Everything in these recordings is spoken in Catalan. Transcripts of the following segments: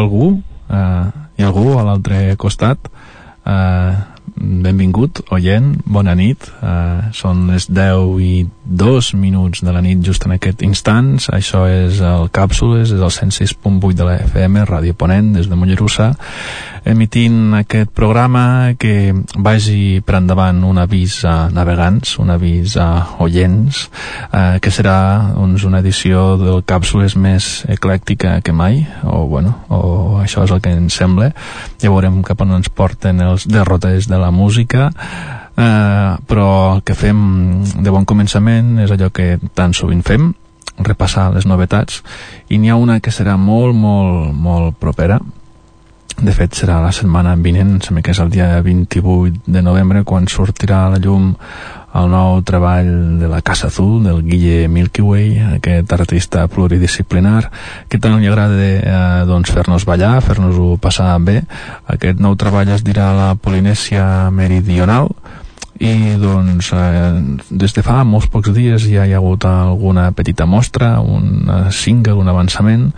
algú? Uh, hi ha algú a l'altre costat? Uh, benvingut, oient, bona nit. Uh, són les 10 i 2 minuts de la nit just en aquest instants. Això és el Càpsules, és el 106.8 de la FM, Ràdio Ponent, des de Mollerussa emitint aquest programa que vagi per endavant un avís a navegants, un avís a oients, eh, que serà doncs, una edició del Càpsules més eclèctica que mai, o, bueno, o això és el que ens sembla. Ja veurem cap on ens porten els derrotes de la música, eh, però el que fem de bon començament és allò que tan sovint fem, repassar les novetats, i n'hi ha una que serà molt, molt, molt propera, de fet serà la setmana vinent, sembla que és el dia 28 de novembre quan sortirà a la llum el nou treball de la Casa Azul del Guille Milky Way aquest artista pluridisciplinar. Que tant li agrada eh, doncs fer-nos ballar fer-nos-ho passar bé? Aquest nou treball es dirà la Polinèsia Meridional i doncs eh, des de fa molts pocs dies ja hi ha hagut alguna petita mostra, un single, un avançament.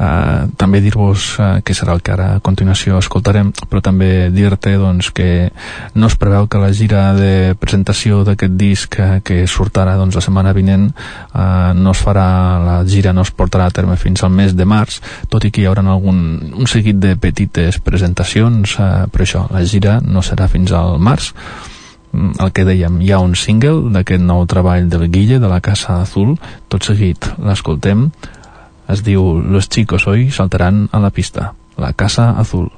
Eh, també dir-vos eh, que serà el que ara a continuació escoltarem, però també dir-te doncs, que no es preveu que la gira de presentació d'aquest disc eh, que sortarà doncs, la setmana vinent eh, no es farà, la gira no es portarà a terme fins al mes de març, tot i que hi haurà algun, un seguit de petites presentacions, eh, però això, la gira no serà fins al març el que dèiem, hi ha un single d'aquest nou treball del Guille de la Casa Azul. Tot seguit l'escoltem. Es diu Los chicos hoy saltaran a la pista La Casa Azul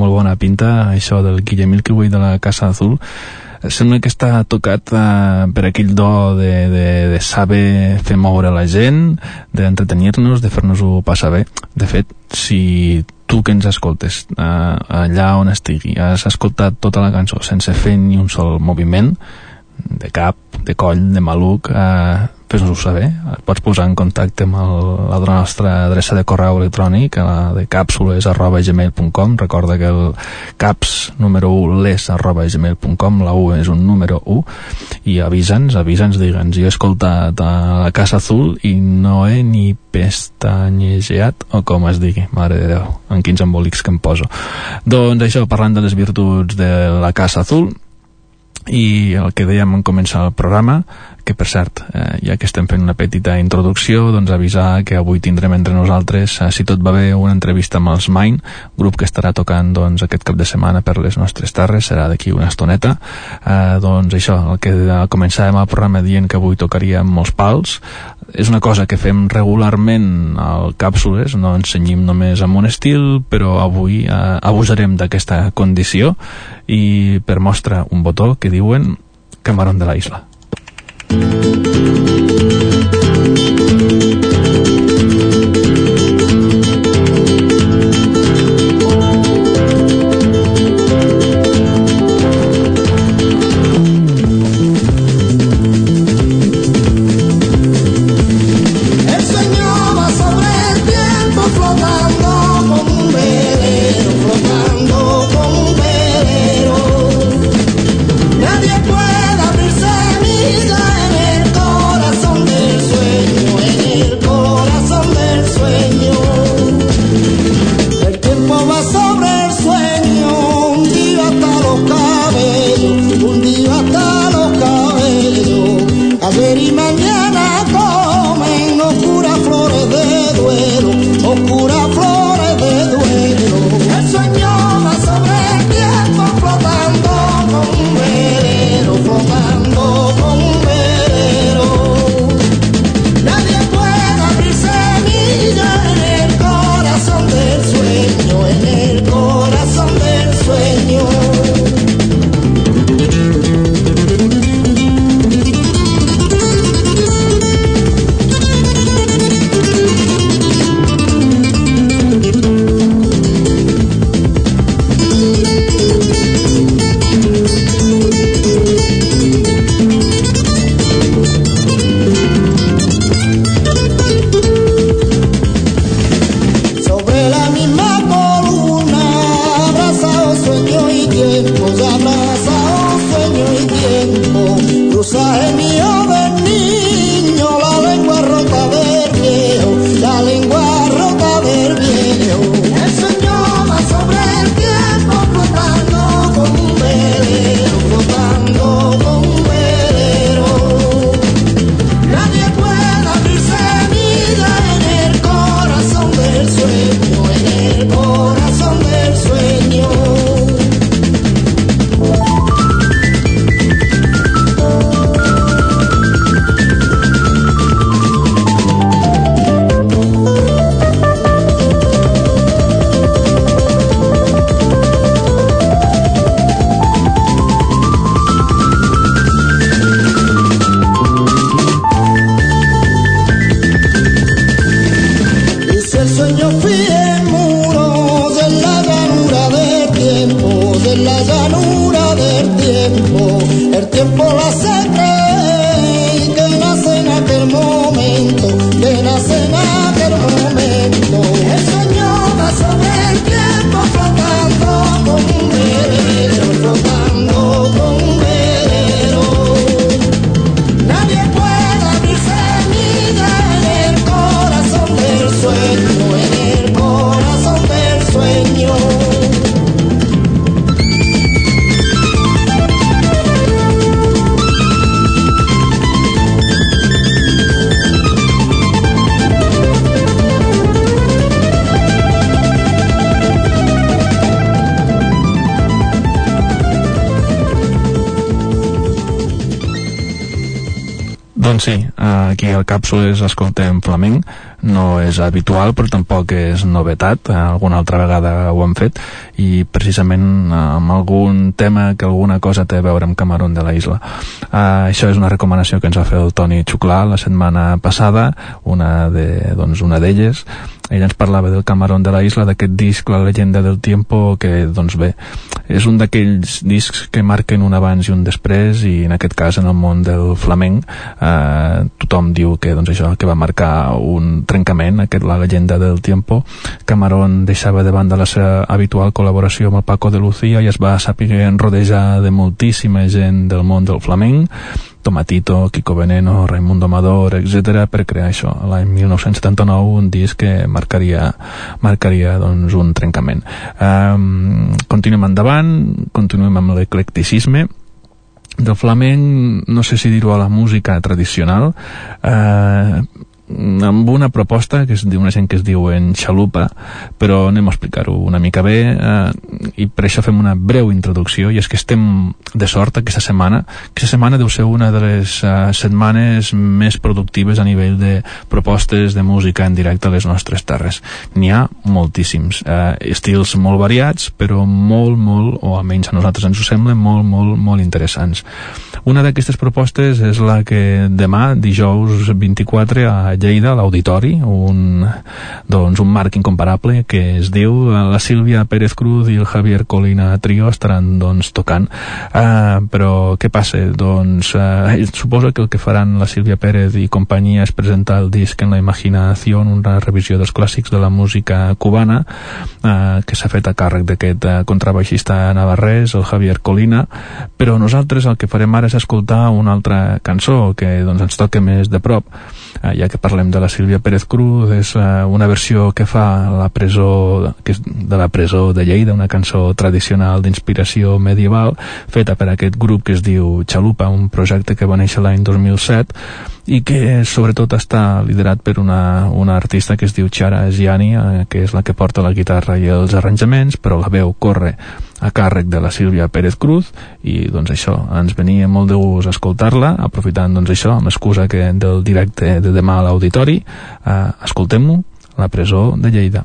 molt bona pinta això del Guille Milky Way de la Casa Azul sembla que està tocat eh, per aquell do de, de, de saber fer moure la gent, d'entretenir-nos, de fer-nos-ho passar bé. De fet, si tu que ens escoltes eh, allà on estigui has escoltat tota la cançó sense fer ni un sol moviment de cap, de coll, de maluc eh, fes-nos-ho saber. Et pots posar en contacte amb el, la nostra adreça de correu electrònic, la de càpsules arroba gmail.com. Recorda que el caps número 1 les arroba gmail.com, la U és un número 1, i avisa'ns, avisa'ns, digue'ns, jo he escoltat a la Casa Azul i no he ni pestanyejat, o com es digui, mare de Déu, en quins embolics que em poso. Doncs això, parlant de les virtuts de la Casa Azul, i el que dèiem en començar el programa que per cert, eh, ja que estem fent una petita introducció, doncs avisar que avui tindrem entre nosaltres, eh, si tot va bé, una entrevista amb els Mine, grup que estarà tocant doncs, aquest cap de setmana per les nostres terres, serà d'aquí una estoneta. Eh, doncs això, el que començàvem el programa dient que avui tocaríem molts pals, és una cosa que fem regularment al Càpsules, no ensenyim només amb un estil, però avui eh, abusarem d'aquesta condició i per mostra un botó que diuen Camarón de la Isla. Música Doncs sí, aquí al Càpsules escoltem flamenc, no és habitual però tampoc és novetat. Alguna altra vegada ho hem fet. I precisament amb algun tema que alguna cosa té a veure amb Camarón de la Isla. Uh, això és una recomanació que ens va fer el Toni Xuclà la setmana passada. Una de, doncs una d'elles ell ens parlava del Camarón de la Isla, d'aquest disc La llegenda del tiempo, que, doncs bé, és un d'aquells discs que marquen un abans i un després, i en aquest cas, en el món del flamenc, eh, tothom diu que, doncs això, que va marcar un trencament, aquest La llegenda del tiempo. Camarón deixava de banda la seva habitual col·laboració amb el Paco de Lucía i es va saber rodejar de moltíssima gent del món del flamenc, Tomatito, Kiko Veneno, Raimundo Amador, etc per crear això, l'any 1979, un disc que marcaria, marcaria doncs, un trencament. Um, continuem endavant, continuem amb l'eclecticisme, del flamenc, no sé si dir-ho a la música tradicional, eh, amb una proposta que és d'una gent que es diu en xalupa però anem a explicar-ho una mica bé eh, i per això fem una breu introducció i és que estem de sort aquesta setmana. Aquesta setmana deu ser una de les eh, setmanes més productives a nivell de propostes de música en directe a les nostres terres. N'hi ha moltíssims eh, estils molt variats però molt, molt, o almenys a nosaltres ens ho sembla molt, molt, molt interessants. Una d'aquestes propostes és la que demà, dijous 24 a Lleida, l'Auditori, un, doncs, un marc incomparable que es diu la Sílvia Pérez Cruz i el Javier Colina Trio estaran doncs, tocant. Uh, però què passa? Doncs uh, suposo que el que faran la Sílvia Pérez i companyia és presentar el disc en la imaginació, una revisió dels clàssics de la música cubana, uh, que s'ha fet a càrrec d'aquest uh, contrabaixista navarrès, el Javier Colina, però nosaltres el que farem ara és escoltar una altra cançó que doncs, ens toca més de prop eh, ja que parlem de la Sílvia Pérez Cruz és eh, una versió que fa la presó que és de la presó de Lleida una cançó tradicional d'inspiració medieval feta per aquest grup que es diu Xalupa, un projecte que va néixer l'any 2007 i que sobretot està liderat per una, una artista que es diu Chara Gianni, eh, que és la que porta la guitarra i els arranjaments, però la veu corre a càrrec de la Sílvia Pérez Cruz i doncs això, ens venia molt de gust escoltar-la, aprofitant doncs això amb excusa que del directe de demà a l'auditori eh, escoltem-ho, La presó de Lleida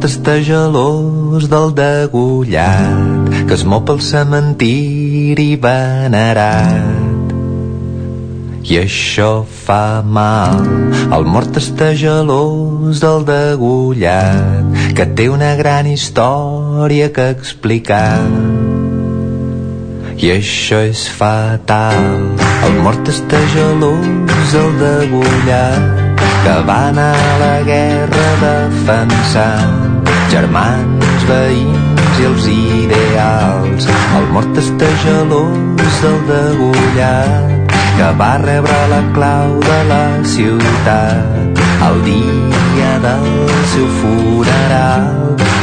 El mort està gelós del degullat que es mou pel cementiri venerat i això fa mal. El mort està gelós del degullat, que té una gran història que explicar. I això és fatal. El mort està gelós del degullat, que va anar a la guerra defensant germans, veïns i els ideals. El mort està gelós del degullat, que va rebre la clau de la ciutat el dia del seu funeral.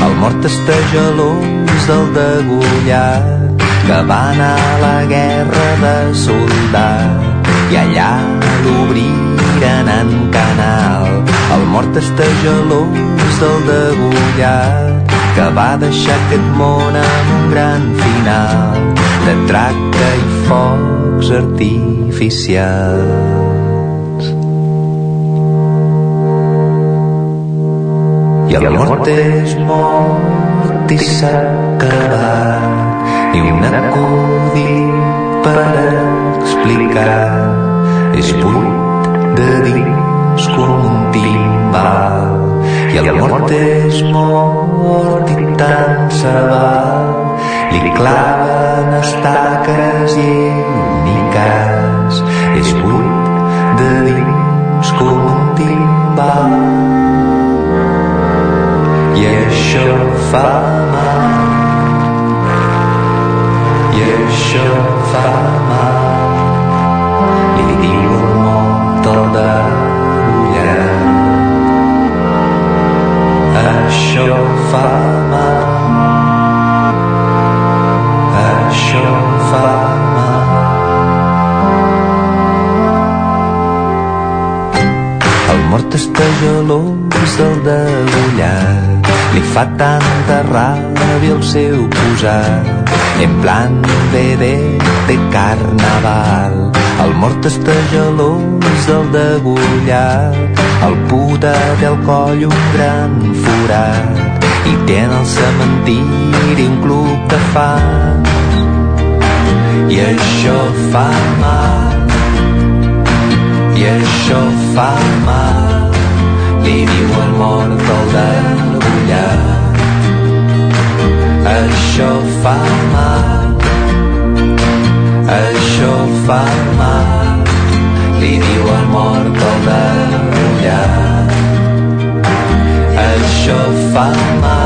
El mort està gelós del degullat que va anar a la guerra de soldat i allà l'obriren en canal. El mort està gelós del degullat que va deixar aquest món amb un gran final de tracte i focs artificials. I el mort és mort i s'ha acabat i un acudit per explicar és buit de dins com un timbal i el mort és mort i tant se val li claven estaques i cas és buit de dins com un timbal. I això fa mal. I això fa mal fa mal això fa mal el mort està gelós del degullat li fa tanta ràbia el seu posat. En plan de, de, carnaval. El mort està gelós del degullat el puta té al coll un gran forat i té en el cementiri un club de fans. I això fa mal. I això fa mal. Li diu el mort al degullat això fa mal. Això fa mal. Li diu el mort al degullat això fa mal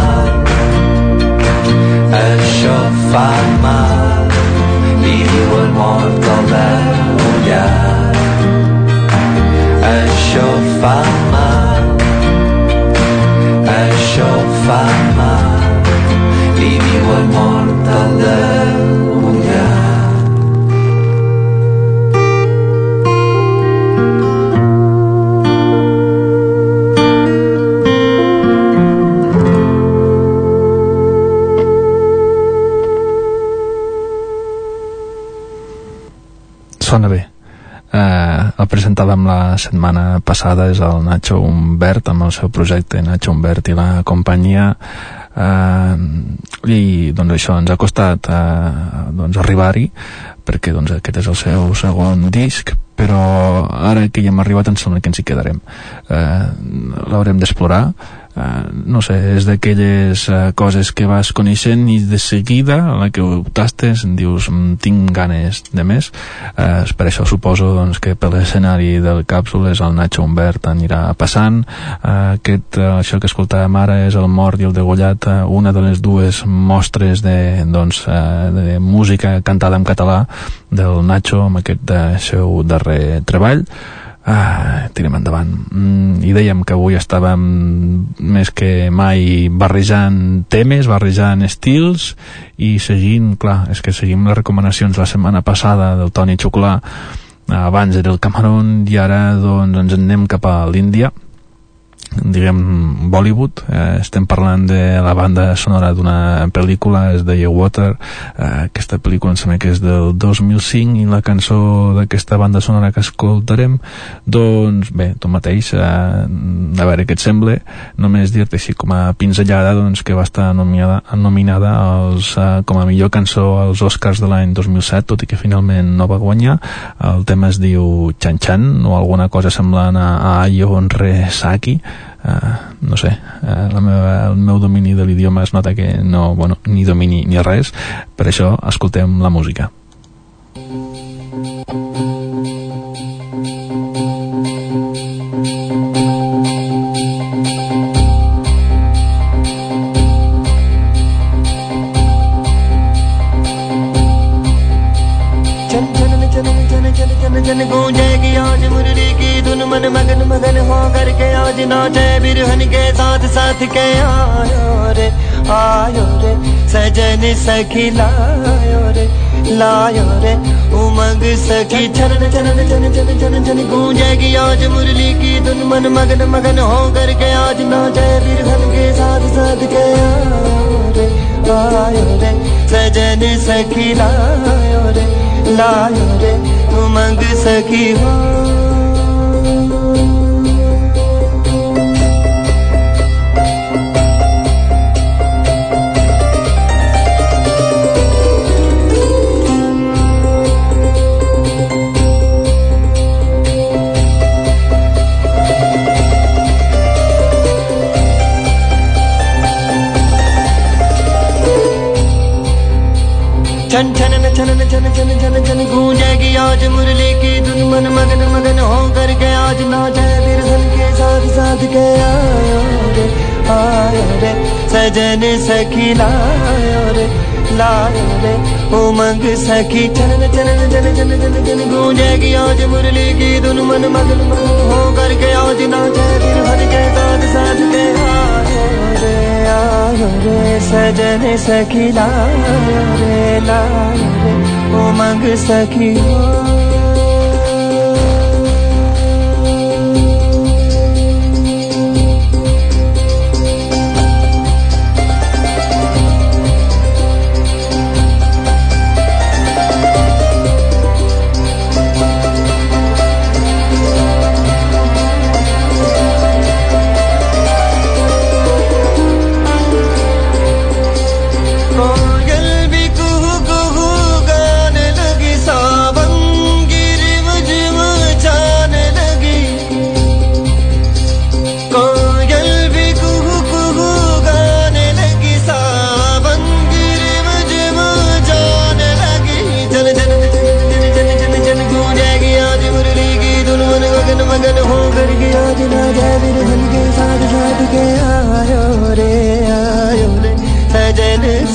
la setmana passada és el Nacho Humbert amb el seu projecte Nacho Humbert i la companyia. Eh, i doncs això ens ha costat eh, doncs arribar-hi perquè doncs aquest és el seu segon disc però ara que hi hem arribat em sembla que ens hi quedarem. Eh, l'haurem d'explorar. Uh, no sé, és d'aquelles uh, coses que vas coneixent i de seguida a la que ho tastes dius mm, tinc ganes de més. Uh, per això suposo doncs, que per l'escenari del càpsules el Nacho Humbert anirà passant. Uh, aquest, uh, això que escoltàvem ara és el mort i el degollat uh, una de les dues mostres de, doncs, uh, de música cantada en català del Nacho amb aquest uh, seu darrer treball Ah, tirem endavant. Mm, I dèiem que avui estàvem més que mai barrejant temes, barrejant estils i seguint, clar, és que seguim les recomanacions la setmana passada del Toni Xuclà abans era el Camerún i ara doncs ens en anem cap a l'Índia diguem Bollywood. Eh, estem parlant de la banda sonora d'una pel·lícula és de Water. Eh, aquesta pel·lícula em sembla que és del 2005 i la cançó d'aquesta banda sonora que escoltarem doncs bé, tu mateix eh, a veure què et sembla. Només dir-te així com a pinzellada doncs, que va estar nominada, nominada als, eh, com a millor cançó als Oscars de l'any 2007 tot i que finalment no va guanyar. El tema es diu Chan Chan o alguna cosa semblant a, a Ayo Saki Uh, no sé, uh, la meva, el meu domini de l'idioma es nota que no, bueno, ni domini ni res, per això escoltem la música. Jan Jan Jan Jan مگن مگن مگن ہو کر کے آج نوٹے برہن کے ساتھ ساتھ کے آیو رے آیو رے سجن سکھی لایو رے لایو رے امنگ سکھی چرن چرن چرن چرن چرن چرن گونجے گی آج مرلی کی دن من مگن مگن ہو کر کے آج نوٹے برہن کے ساتھ ساتھ کے آیو رے آیو رے سجن سکھی لایو رے لایو رے امنگ سکھی ہو چھن چھن چھن چھن چھن چھن چھن گونجے گی آج مرلی کی دن من مگن مگن ہو کر کے آج ناچ ہے برزن کے ساتھ ساتھ کے آیا رے سجن سکی لایا رے لایا رے امنگ سکی چھن چھن چھن چھن چھن چھن گونجے گی آج مرلی کی دن من مگن مگن ہو کر کے آج ناچ ہے برزن کے ساتھ ساتھ کے آیا رے سجن سکی لایا رے لایا رے امنگ سکی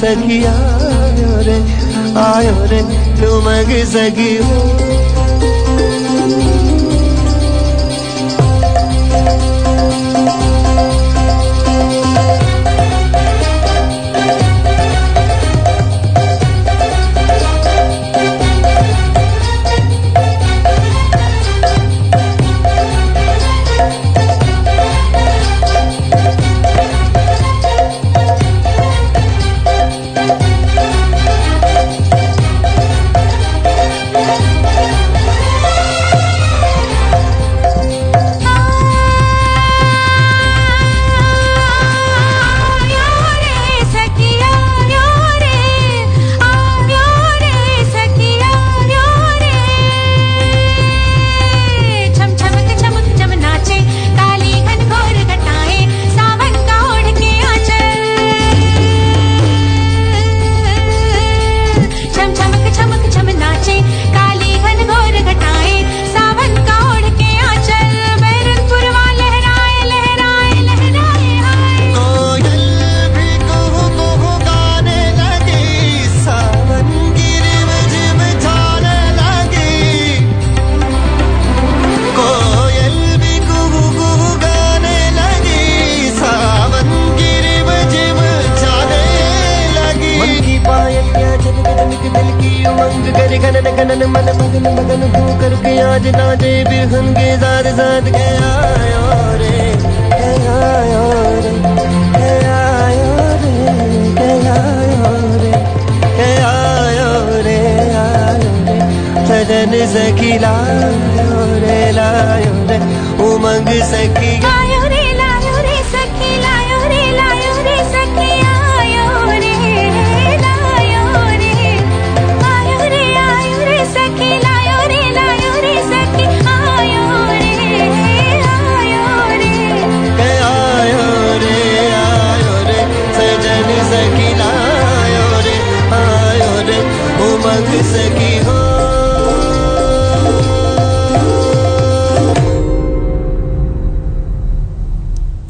सखी आयो रे आयो रे तुमग सखी हो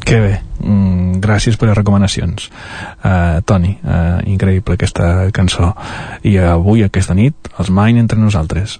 Que bé, mm, gràcies per les recomanacions. Uh, Toni, uh, increïble aquesta cançó. I avui, aquesta nit, els Main entre nosaltres.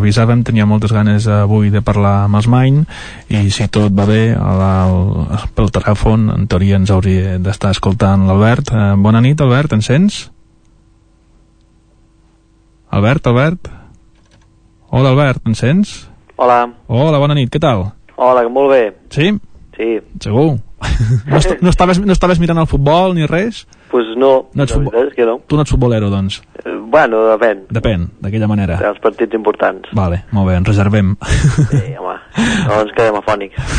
avisàvem, tenia moltes ganes eh, avui de parlar amb els Main i si tot va bé, la, pel telèfon, en teoria ens hauria d'estar escoltant l'Albert. Eh, bona nit, Albert, ens sents? Albert, Albert? Hola, Albert, ens sents? Hola. Hola, bona nit, què tal? Hola, molt bé. Sí? Sí. Segur? no, est no, estaves, no estaves mirant el futbol ni res? pues no, no ets futbol... és que no. Tu no ets futbolero, doncs. Eh, bueno, depèn. Depèn, d'aquella manera. Els partits importants. Vale, molt bé, ens reservem. Sí, home, no ens quedem afònics.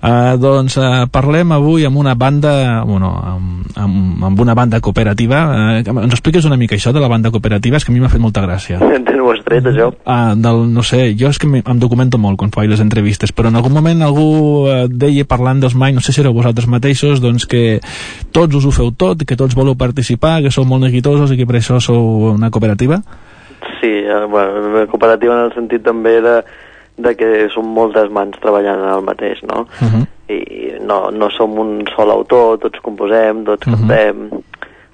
uh, doncs uh, parlem avui amb una banda, bueno, amb, amb, amb una banda cooperativa. Uh, ens expliques una mica això de la banda cooperativa? És que a mi m'ha fet molta gràcia. Tens ho has tret, això? Uh, del, no sé, jo és que em documento molt quan faig les entrevistes, però en algun moment algú uh, deia parlant dels mai, no sé si éreu vosaltres mateixos, doncs que tots us ho feu tot, que tots voleu participar, que sou molt neguitosos i que per això sou una cooperativa? Sí, eh, bueno, una cooperativa en el sentit també de, de que som moltes mans treballant en el mateix, no? Uh -huh. I no, no som un sol autor, tots composem, tots Mhm. cantem,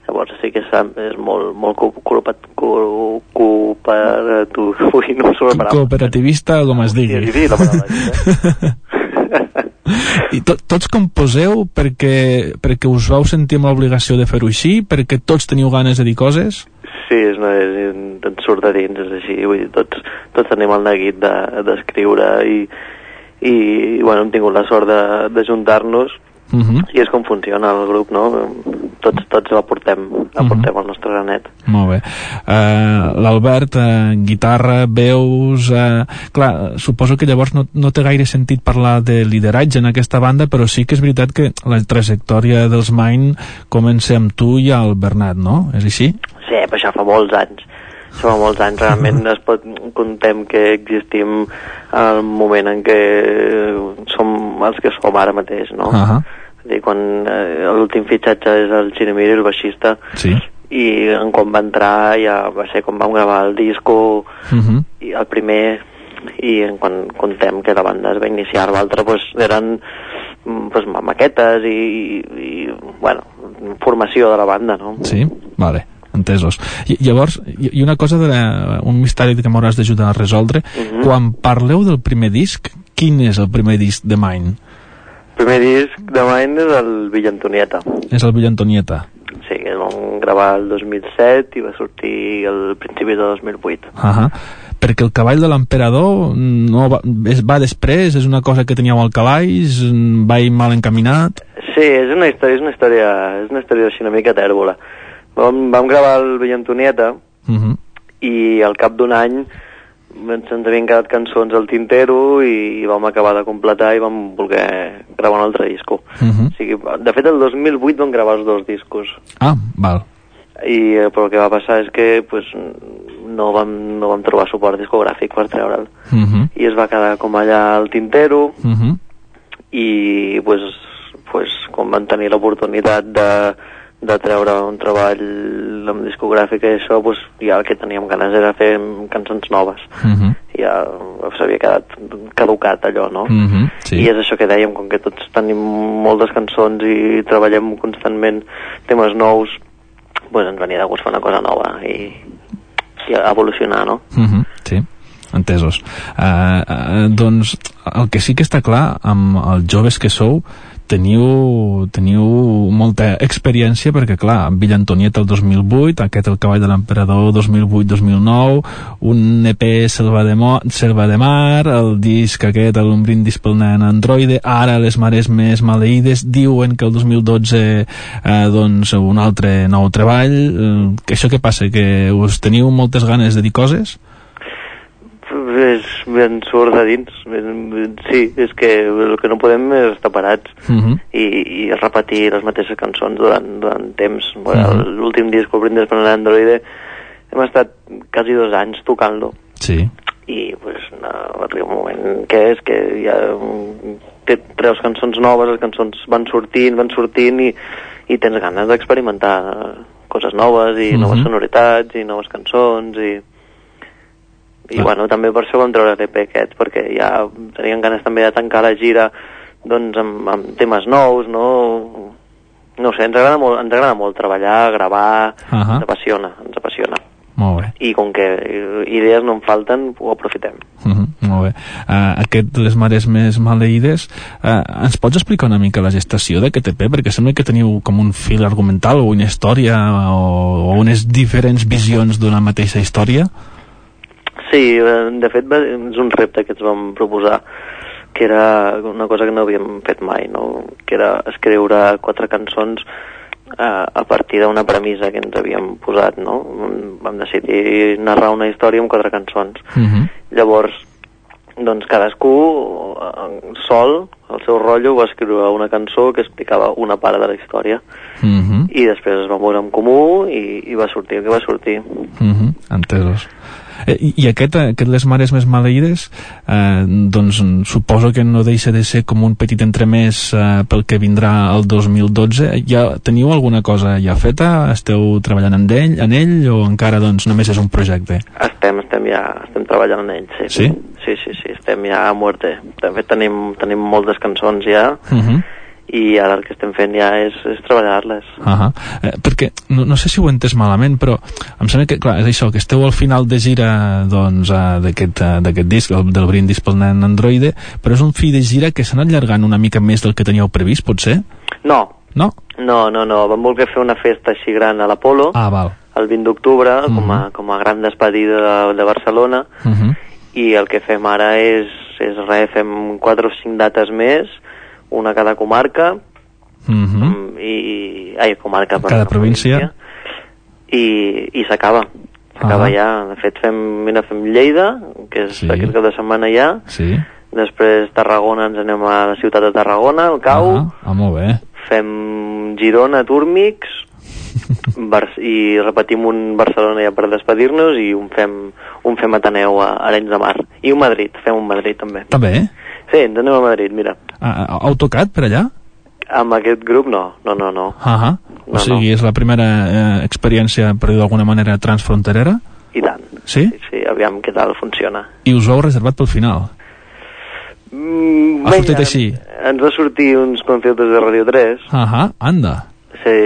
llavors sí que és, és molt, molt co cooperat- co cooperat- Ui, no. Cooperativista, com es digui. Sí, sí, la paraula. I to tots composeu perquè, perquè us vau sentir amb l'obligació de fer-ho així, perquè tots teniu ganes de dir coses? Sí, és, és, ens surt de dins, és així, vull dir, tots, tots tenim el neguit de- d'escriure de, i, i, bueno, hem tingut la sort de, de juntar-nos Uh -huh. i és com funciona el grup, no? Tots, tots aportem, aportem el nostre granet. Molt bé. Uh, L'Albert, uh, guitarra, veus... Uh, clar, suposo que llavors no, no té gaire sentit parlar de lideratge en aquesta banda, però sí que és veritat que la trajectòria dels Main comença amb tu i el Bernat, no? És així? Sí, però això fa molts anys. Això fa molts anys. Realment es pot, contem que existim al moment en què som els que som ara mateix, no? Uh -huh. Dir, quan eh, l'últim fitxatge és el Chirimiri, el baixista, Sí. i en quan va entrar ja va ser quan vam gravar el disco Uh -huh. i el primer i en quan contem que la banda es va iniciar l'altre pues, eren mm, pues, ma- maquetes i, i, i bueno, formació de la banda no? Sí? Vale, entesos. I, llavors, i, una cosa, de la, un misteri que m'hauràs d'ajudar a resoldre. Mhm. Quan parleu del primer disc, quin és el primer disc de Main? Primer disc de Mind és el Villa Antonieta És el Villa Antonieta. sí, que vam gravar el 2007 i va sortir al principi de 2008 Uh -huh. Perquè el cavall de l'emperador no va, és, va després, és una cosa que teníeu al calaix, va ir mal encaminat... Sí, és una història, és una història, és una història així una mica tèrbola. Vam, vam gravar el Villa Antonieta Uh -huh. i al cap d'un any ens havien quedat cançons al tintero i, vam acabar de completar i vam voler gravar un altre disco. Uh -huh. O sigui, de fet, el 2008 vam gravar els dos discos. Ah, val. I, eh, però el que va passar és que pues, no, vam, no vam trobar suport discogràfic per treure'l. Uh -huh. I es va quedar com allà al tintero Uh -huh. i pues, pues, quan van tenir l'oportunitat de, de treure un treball amb discogràfica i això, pues, ja el que teníem ganes era fer cançons noves. Uh -huh. Ja s'havia quedat caducat allò, no? Uh -huh. I Sí. és això que dèiem, com que tots tenim moltes cançons i treballem constantment temes nous, pues ens venia de gust fer una cosa nova i, i evolucionar, no? Uh -huh. Sí, entesos. Uh, uh, doncs el que sí que està clar amb els joves que sou teniu, teniu molta experiència perquè clar, amb Villa Antonieta el 2008 aquest el cavall de l'emperador 2008-2009 un EP Selva de, Mo Selva de Mar el disc aquest, el brindis pel nen androide ara les mares més maleïdes diuen que el 2012 eh, doncs un altre nou treball eh, això què passa? que us teniu moltes ganes de dir coses? És ben surt de dins. Ben- Sí, és que el que no podem és estar parats Uh -huh. i, i repetir les mateixes cançons durant, durant temps. Bueno, Mhm. L'últim disc, el Brindis per l'Android, hem estat quasi dos anys tocant-lo Sí. i pues, no, arriba un moment que és que ja mm, te, treus cançons noves, les cançons van sortint, van sortint i, i tens ganes d'experimentar coses noves i Mhm. noves sonoritats i noves cançons i i Clar. bueno, també per això vam treure l'EP aquest perquè ja teníem ganes també de tancar la gira doncs amb, amb temes nous no no sé, ens agrada molt, ens agrada molt treballar, gravar, Ahà. ens apassiona, ens apassiona Molt bé. i com que idees no en falten, ho aprofitem. Uh -huh. Molt bé. Uh, aquest les mares més maleïdes, uh, ens pots explicar una mica la gestació d'aquest EP? Perquè sembla que teniu com un fil argumental o una història o, o unes diferents visions d'una mateixa història. Sí, eh, de fet va, és un repte que ens vam proposar que era una cosa que no havíem fet mai, no? que era escriure quatre cançons a, a partir d'una premissa que ens havíem posat, no? Vam decidir narrar una història amb quatre cançons. Uh -huh. Llavors, doncs cadascú eh, sol, el seu rotllo, va escriure una cançó que explicava una part de la història Uh -huh. i després es va posar en comú i, i va sortir el que va sortir. Uh -huh. Entesos. Eh, i, I aquest, eh, aquest Les Mares Més Maleïdes, eh, doncs suposo que no deixa de ser com un petit entremès eh, pel que vindrà el 2012. Ja teniu alguna cosa ja feta? Esteu treballant en ell, en ell o encara doncs només és un projecte? Estem, estem ja estem treballant en ell, sí. Sí? Sí, sí, sí, estem ja a muerte. De fet, tenim, tenim moltes cançons ja Uh -huh. I ara el que estem fent ja és, és treballar-les. Uh -huh. eh, perquè no, no sé si ho he entès malament però em sembla que, clar, és això que esteu al final de gira doncs, eh, d'aquest eh, d'aquest disc, el, del brindis pel nen androide però és un fi de gira que s'ha anat allargant una mica més del que teníeu previst, potser? No, No? no, no, no. Vam voler fer una festa així gran a l'Apolo, Ah, val. el 20 d'octubre, com, Mhm. a, com a gran despedida de, de Barcelona, Uh -huh. i el que fem ara és, és res, fem quatre o cinc dates més, una a cada comarca, Uh -huh. mm, i... Ai, comarca, Cada província. I, i s'acaba. S'acaba Ah. ja. De fet, fem, mira, fem Lleida, que és Sí. aquest cap de setmana ja, Sí. després Tarragona, ens anem a la ciutat de Tarragona, al Cau, Ah, ah, molt bé. fem Girona, Túrmix, Bar i repetim un Barcelona ja per despedir-nos i un fem, un fem Ateneu a Arenys de Mar. I un Madrid, fem un Madrid també. També? Sí, ens anem a Madrid, mira. Ah, heu tocat per allà? Amb aquest grup no, no, no, no. Ah, ah. O No, sigui, no. és la primera eh, experiència, per dir d'alguna manera, transfronterera? I tant. Sí? Sí, sí, aviam què tal funciona. I us ho heu reservat pel final? Mm, Ha sortit així? Ens va sortir uns conciertos de Radio 3. Ah, ah, anda. Sí,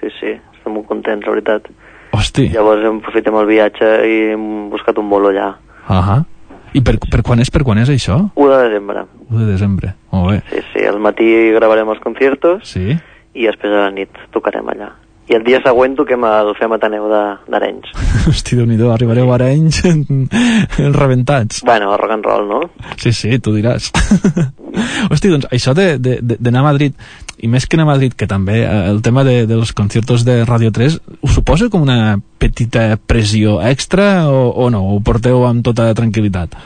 sí, sí, estem molt contents, la veritat. Hosti. Llavors hem aprofitem el viatge i hem buscat un bolo allà. Ah, ah. I per, per quan és, per quan és això? 1 de desembre. 1 de desembre. Molt bé. Sí, sí, al matí gravarem els conciertos Sí? i després a la nit tocarem allà. I el dia següent toquem el Fem Ateneu de- d'Arenys. Hosti, déu nhi arribareu a Arenys rebentats. Bueno, rock and roll, no? Sí, sí, tu diràs. Hosti, doncs això de- de- de- d'anar a Madrid, i més que a Madrid, que també eh, el tema de, dels conciertos de Radio 3, us suposa com una petita pressió extra o, o no? Ho porteu amb tota tranquil·litat?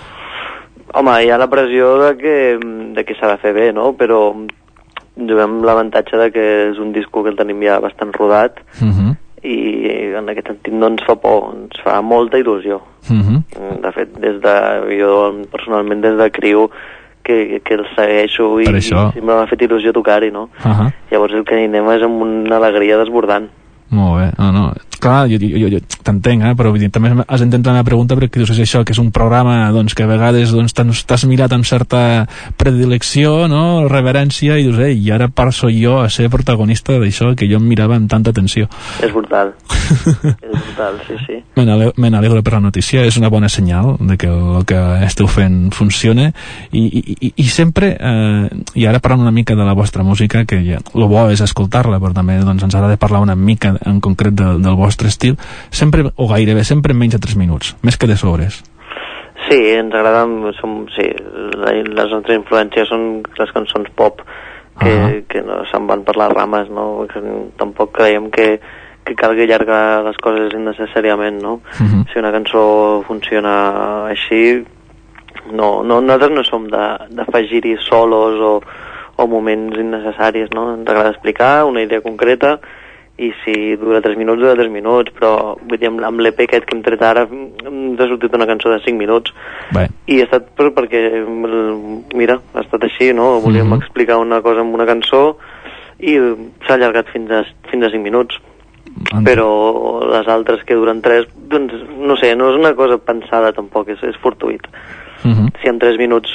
Home, hi ha la pressió de que, de que s'ha de fer bé, no? Però juguem l'avantatge de que és un disco que el tenim ja bastant rodat Uh -huh. i en aquest sentit no ens fa por, ens fa molta il·lusió. Uh -huh. De fet, des de, jo personalment des de Criu que, que el segueixo i, i sempre m'ha fet il·lusió tocar-hi, no? Uh -huh. Llavors el que hi anem és amb una alegria desbordant. Molt bé, no, no, clar, jo, jo, jo, jo t'entenc, eh? però vull dir, també has d'entendre la pregunta perquè dius, és això, que és un programa doncs, que a vegades doncs, t'has mirat amb certa predilecció, no? reverència, i dius, ei, i ara passo jo a ser protagonista d'això que jo em mirava amb tanta atenció. És brutal. és brutal, sí, sí. Me n'ale- me n'alegro per la notícia, és una bona senyal de que el que esteu fent funcione i, i, i, i sempre, eh, i ara parlant una mica de la vostra música, que ja, el bo és escoltar-la, però també doncs, ens agrada parlar una mica en concret del, del vostre estil, sempre, o gairebé sempre en menys de 3 minuts, més que de sobres. Sí, ens agraden, som, sí, les nostres influències són les cançons pop que, Ah. que no se'n van per les rames, no? Que tampoc creiem que, que calgui allargar les coses innecessàriament, no? Mhm. Si una cançó funciona així, no, no nosaltres no som d'afegir-hi solos o, o moments innecessaris, no? Ens agrada explicar una idea concreta i si dura 3 minuts, dura 3 minuts, però vull dir, amb, amb l'EP aquest que hem tret ara mm, ens ha sortit una cançó de 5 minuts. Bé, i ha estat per, perquè, mira, ha estat així, no? Volíem Mhm. explicar una cosa amb una cançó i s'ha allargat fins a, fins a 5 minuts. En- però les altres que duren 3 doncs no sé, no és una cosa pensada tampoc, és, és fortuït Mhm. si en 3 minuts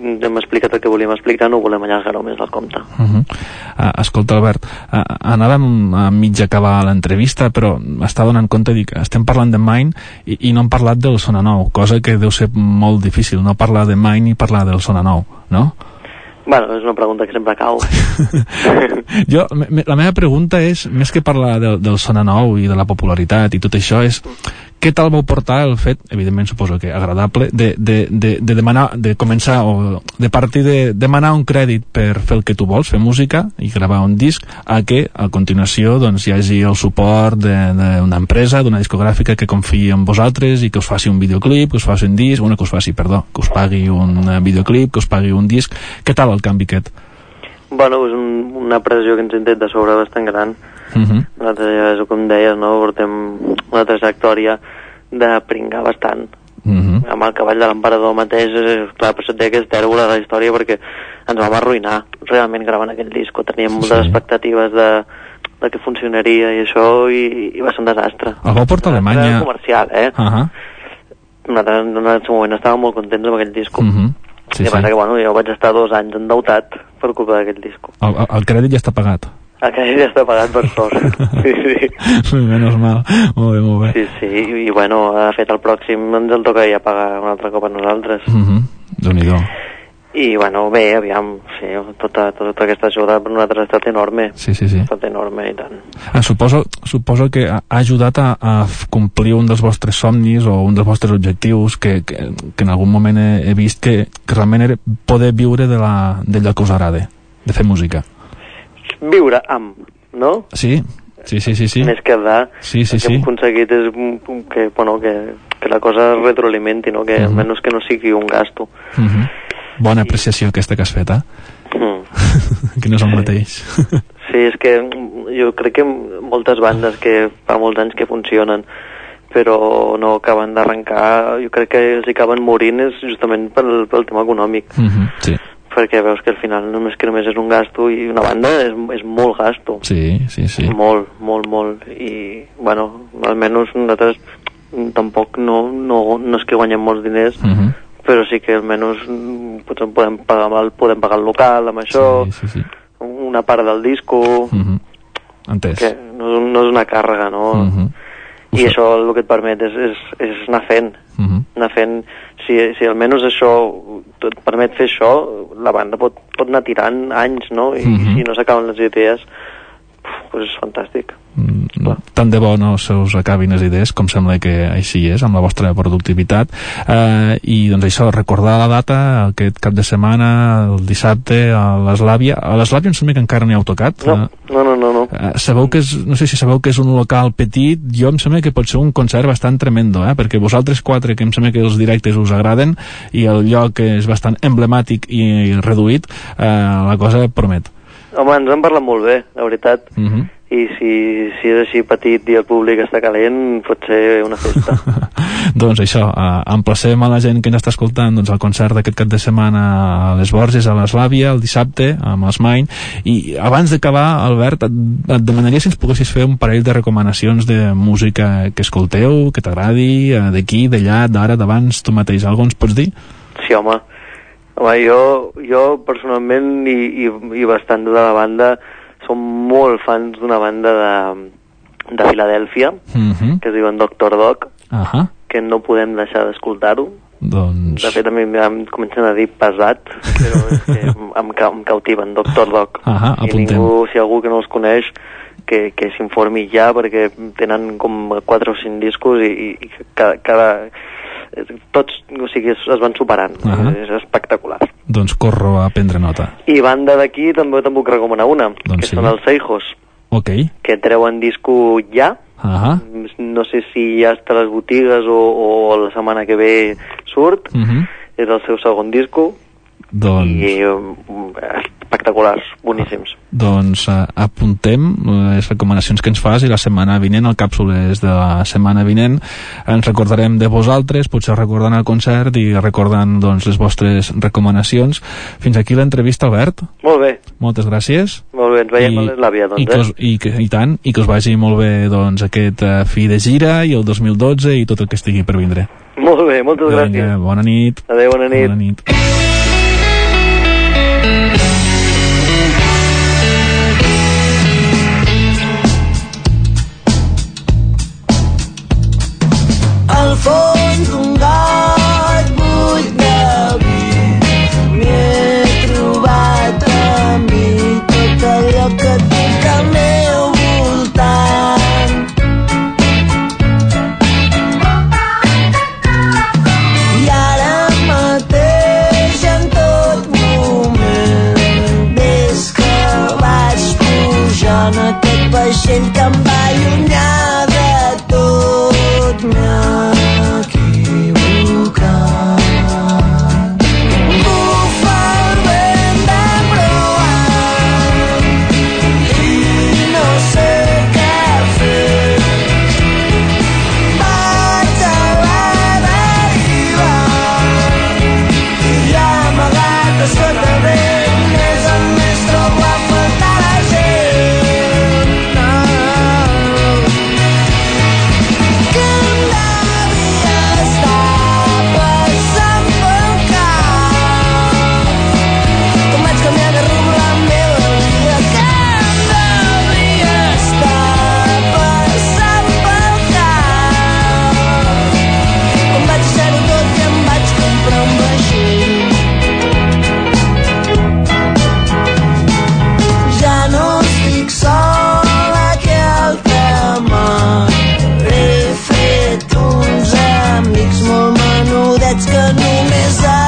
hem explicat el que volíem explicar no volem allargar-ho més del compte Uh -huh. uh, escolta, Albert, uh, anàvem a mig acabar l'entrevista, però està donant compte dic, estem parlant de Mine i, i no hem parlat del Sona Nou, cosa que deu ser molt difícil, no parlar de Mine i parlar del Sona Nou, no? bueno, és una pregunta que sempre cau jo, me, la meva pregunta és, més que parlar del, del Sona Nou i de la popularitat i tot això, és què tal vau portar el fet, evidentment suposo que agradable, de, de, de, de demanar, de començar o de partir de demanar un crèdit per fer el que tu vols, fer música i gravar un disc, a que a continuació doncs, hi hagi el suport d'una empresa, d'una discogràfica que confiï en vosaltres i que us faci un videoclip, que us faci un disc, bueno, que us faci, perdó, que us pagui un videoclip, que us pagui un disc. Què tal el canvi aquest? Bueno, és un, una pressió que ens intenta sobre bastant gran. Uh -huh. Nosaltres, ja és com deies, no? portem una trajectòria de pringar bastant. Uh -huh. Amb el cavall de l'emperador mateix, és, clar, per això et deia que és tèrbola la història perquè ens vam arruïnar realment gravant aquell disco. Teníem moltes Sí. expectatives de, de que funcionaria i això, i, i va ser un desastre. El vau portar a Era Alemanya... comercial, eh? Uh -huh. Nosaltres en el seu moment estàvem molt contents amb aquell disco. Uh -huh. Sí, Sí, sí. passa que, bueno, jo vaig estar dos anys endeutat per culpa d'aquell disco. El, el, el crèdit ja està pagat. Aquell ja està pagat per sort. sí, sí. Menos mal. Molt bé, molt bé. Sí, sí, i, i bueno, de fet el pròxim ens el toca ja pagar un altre cop a nosaltres. Uh -huh. Déu-n'hi-do. I bueno, bé, aviam, sí, tota, tota aquesta ajuda per nosaltres ha estat enorme. Sí, sí, sí. Ha estat enorme i tant. Ah, suposo, suposo que ha ha ajudat a, a complir un dels vostres somnis o un dels vostres objectius que, que, que en algun moment he, he vist que, que realment era poder viure de la- d'allò que us agrada, de fer música. Viure amb, no? Sí? Sí, sí, sí, sí. Més que de... Sí, sí, el que sí. hem aconseguit és mm, que, bueno, que, que la cosa es retroalimenti, no? Que Mhm. almenys que no sigui un gasto. Uh -huh. Bona apreciació aquesta que has fet, eh? Mm. que no és el Sí. mateix. Sí, és que mm, jo crec que moltes bandes que fa molts anys que funcionen però no acaben d'arrencar, jo crec que els acaben morint és justament pel, pel tema econòmic, uh -huh. Sí, perquè veus que al final només que només és un gasto i una banda és, és molt gasto, sí, sí, sí. molt, molt, molt, i bueno, almenys nosaltres tampoc no, no, no és que guanyem molts diners, Uh -huh. però sí que almenys mm, potser podem pagar, el, podem pagar el local amb això, Sí, sí, sí. una part del disco, Uh -huh. Entès. que no, no és una càrrega, no? Uh -huh. I això el que et permet és, és, és anar fent, Uh -huh. anar fent, si, si almenys això et permet fer això, la banda pot, pot anar tirant anys, no? I Mhm. si no s'acaben les idees, doncs és fantàstic. Mm, Clar. tant de bo no se us acabin les idees com sembla que així és amb la vostra productivitat eh, i doncs això, recordar la data aquest cap de setmana, el dissabte a l'Eslàvia, a l'Eslàvia em sembla que encara no hi heu tocat No, no, no, no. no. Eh, sabeu que és, no sé si sabeu que és un local petit, jo em sembla que pot ser un concert bastant tremendo, eh? perquè vosaltres quatre, que em sembla que els directes us agraden, i el lloc és bastant emblemàtic i reduït, eh, la cosa promet. Home, ens han parlat molt bé, la veritat. Uh -huh. I si, si és així petit i el públic està calent, pot ser una festa. doncs això, eh, emplacem a la gent que ens està escoltant doncs, al concert d'aquest cap de setmana a les Borges, a l'Eslàvia, el dissabte, amb els Main, i abans d'acabar, Albert, et, et demanaria si ens poguessis fer un parell de recomanacions de música que escolteu, que t'agradi, eh, d'aquí, d'allà, d'ara, d'abans, tu mateix, alguna ens pots dir? Sí, home. Home, jo, jo personalment i, i, i bastant de la banda som molt fans d'una banda de, de Filadèlfia Uh -huh. que es diuen Doctor Dog Ahà, que no podem deixar d'escoltar-ho doncs... de fet a mi em comencen a dir pesat però és que em, em, ca- em cautiven Doctor Dog Ahà, i apuntem. ningú, si algú que no els coneix que, que s'informi ja perquè tenen com 4 o 5 discos i, i, i cada, cada tots o sigui, es, es van superant Ahà. és espectacular Doncs corro a prendre nota. i banda d'aquí també te'n puc recomanar una, Doncs que sí. són els Seijos, Ok. que treuen disco ja, Ahà. no sé si ja està a les botigues o, o la setmana que ve surt, Uh -huh. és el seu segon disco, Doncs... i um, espectaculars, boníssims. Doncs eh, apuntem les recomanacions que ens fas i la setmana vinent, el càpsules de la setmana vinent, ens recordarem de vosaltres, potser recordant el concert i recordant doncs, les vostres recomanacions. Fins aquí l'entrevista, Albert. Molt bé, Moltes gràcies. molt bé, ens veiem a l'Eslàvia, i, doncs, que eh? us, i, que, I tant, i que us vagi molt bé doncs, aquest uh, fi de gira i el 2012 i tot el que estigui per vindre. Molt bé, moltes gràcies. Vinga, bona nit. Adéu, bona nit. Bona nit. Al version, come by, you Let's go, name is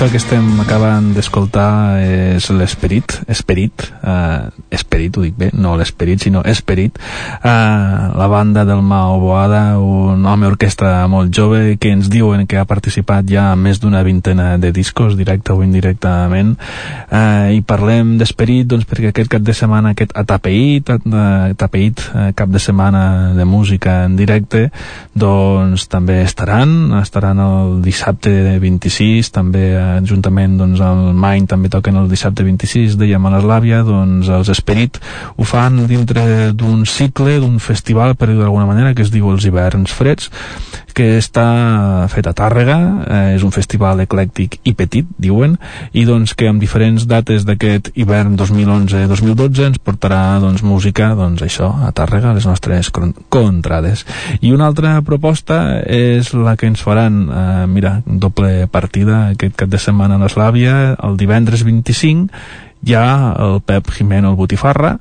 això que estem acabant d'escoltar és l'Esperit, Esperit, eh, Esperit ho dic bé, no l'Esperit, sinó Esperit, eh, la banda del Mao Boada, un home orquestra molt jove que ens diuen que ha participat ja en més d'una vintena de discos, directe o indirectament, eh, i parlem d'Esperit doncs, perquè aquest cap de setmana, aquest atapeït, atapeït eh, cap de setmana de música en directe, doncs també estaran, estaran el dissabte 26, també juntament doncs, el Main també toquen el dissabte 26, dèiem a l'Eslàvia, doncs els Esperit ho fan dintre d'un cicle, d'un festival, per dir d'alguna manera, que es diu Els hiverns freds, que està fet a Tàrrega, eh, és un festival eclèctic i petit, diuen, i doncs que amb diferents dates d'aquest hivern 2011-2012 ens portarà doncs, música, doncs això, a Tàrrega, les nostres contrades. I una altra proposta és la que ens faran, eh, mira, doble partida aquest cap de setmana a l'Eslàvia, el divendres 25, ja el Pep Jimeno el Botifarra,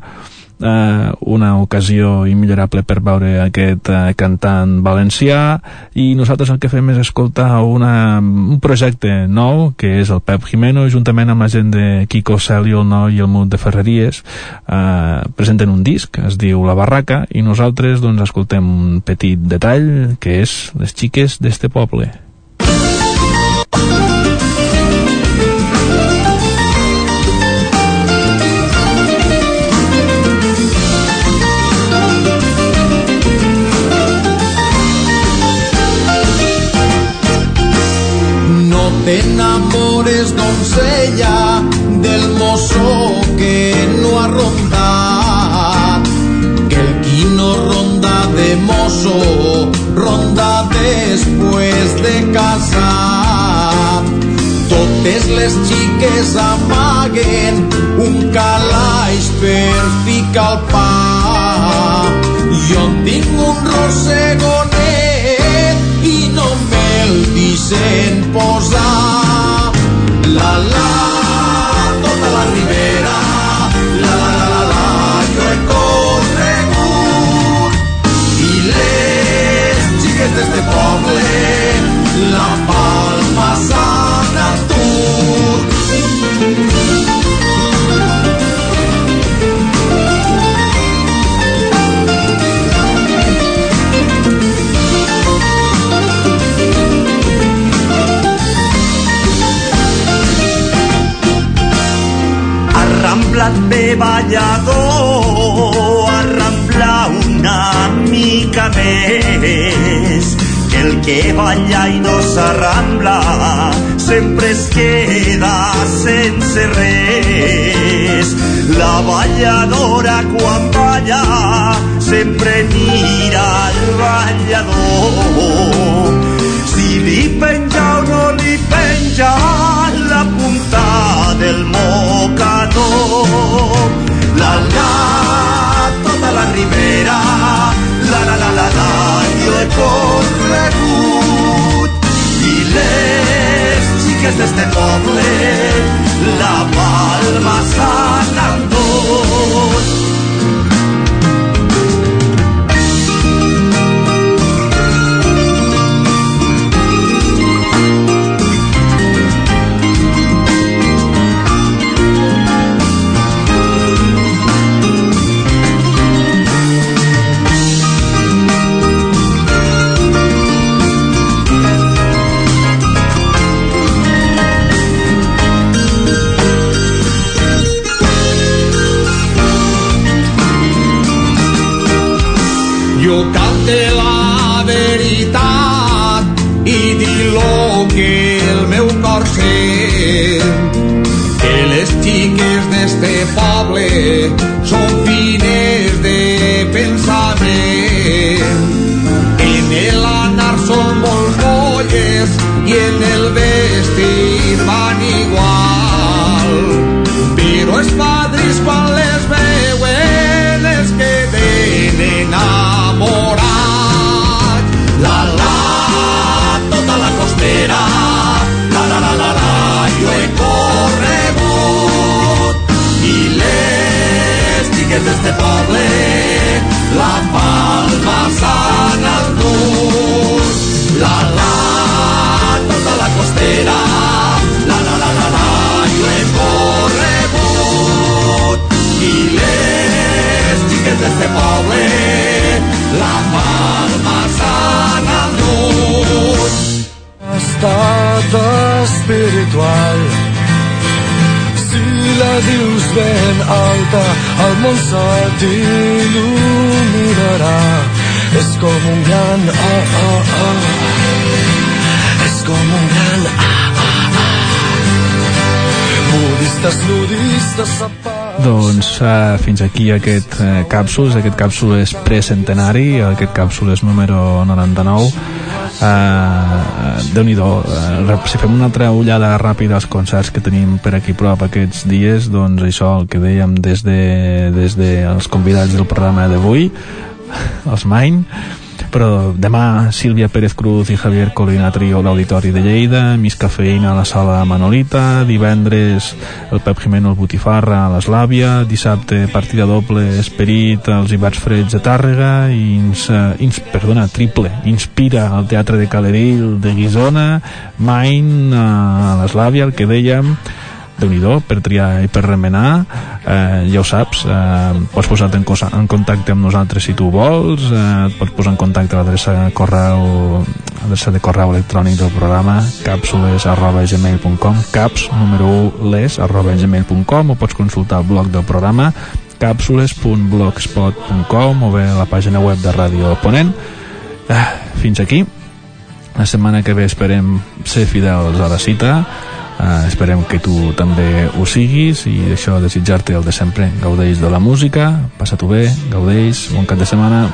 eh, una ocasió immillorable per veure aquest eh, cantant valencià i nosaltres el que fem és escoltar una, un projecte nou que és el Pep Jimeno juntament amb la gent de Kiko Celio, el Noi i el Mut de Ferreries eh, presenten un disc, es diu La Barraca i nosaltres doncs escoltem un petit detall que és Les xiques d'este poble t'enamores, doncella, del mozo que no ha rondat. Que el qui no ronda de mozo, ronda después de casar. Totes les xiques amaguen un calaix per ficar el pa. Jo en tinc un rosegonet i no me'l dicen xiques d'este poble la palma s'han endur. Arramblat bé ballador, arrambla una mica més. El que balla i no s'arrambla sempre es queda sense res. La balladora quan balla sempre mira el ballador. Si li penja o no li penja la punta del mocador. La la, tota la ribera, espiritual. Si la dius ben alta, el món se t'il·luminarà. És com un gran ah, ah, ah. És com un gran ah, ah, ah. Budistes, nudistes, separ... Doncs uh, fins aquí aquest uh, càpsules, aquest càpsules precentenari, aquest càpsules número 99. Uh, Déu-n'hi-do, uh, si fem una altra ullada ràpida als concerts que tenim per aquí prop aquests dies, doncs això, el que dèiem des de, des de convidats del programa d'avui, els Main, però demà Sílvia Pérez Cruz i Javier Colina Trio a l'Auditori de Lleida, Mis Cafeïna a la Sala Manolita, divendres el Pep Jimeno al Botifarra a l'Eslàvia, dissabte partida doble Esperit als Ibats Freds de Tàrrega i ins, uh, ins, perdona, triple Inspira al Teatre de Caleril de Guisona, Main a l'Eslàvia, el que dèiem déu nhi per triar i per remenar. Eh, ja ho saps eh, pots posar-te en, cosa, en contacte amb nosaltres si tu vols. Eh, et pots posar en contacte a l'adreça correu adreça de correu electrònic del programa capsules arroba gmail.com caps número 1 les arroba gmail.com o pots consultar el blog del programa càpsules.blogspot.com o bé la pàgina web de Ràdio Ponent. Eh, fins aquí. La setmana que ve esperem ser fidels a la cita uh, esperem que tu també ho siguis i això desitjar-te el de sempre. Gaudeix de la música, passa-t'ho bé gaudeix, bon cap de setmana